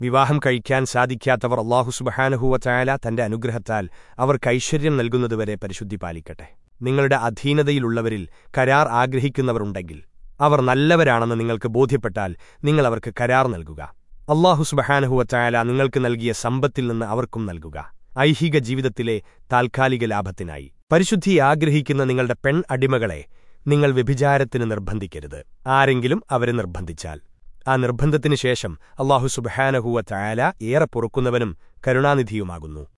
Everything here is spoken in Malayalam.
വിവാഹം കഴിക്കാൻ സാധിക്കാത്തവർ അള്ളാഹു സുബഹാനഹുവ ചായാല തന്റെ അനുഗ്രഹത്താൽ അവർക്ക് ഐശ്വര്യം നൽകുന്നതുവരെ പരിശുദ്ധി പാലിക്കട്ടെ. നിങ്ങളുടെ അധീനതയിലുള്ളവരിൽ കരാർ ആഗ്രഹിക്കുന്നവരുണ്ടെങ്കിൽ അവർ നല്ലവരാണെന്ന് നിങ്ങൾക്ക് ബോധ്യപ്പെട്ടാൽ നിങ്ങൾ അവർക്ക് കരാർ നൽകുക. അള്ളാഹു സുബഹാനഹുവ ചായാല നിങ്ങൾക്ക് നൽകിയ സമ്പത്തിൽ നിന്ന് അവർക്കും നൽകുക. ഐഹിക ജീവിതത്തിലെ താൽക്കാലിക ലാഭത്തിനായി. പരിശുദ്ധി ആഗ്രഹിക്കുന്ന നിങ്ങളുടെ പെൺ അടിമകളെ നിങ്ങൾ വ്യഭിചാരത്തിന് നിർബന്ധിക്കരുത്. ആരെങ്കിലും അവരെ നിർബന്ധിച്ചാൽ ആ നിർബന്ധത്തിനു ശേഷം അള്ളാഹു സുബഹാനഹുവ ചായാല ഏറെ പൊറുക്കുന്നവനും കരുണാനിധിയുമാകുന്നു.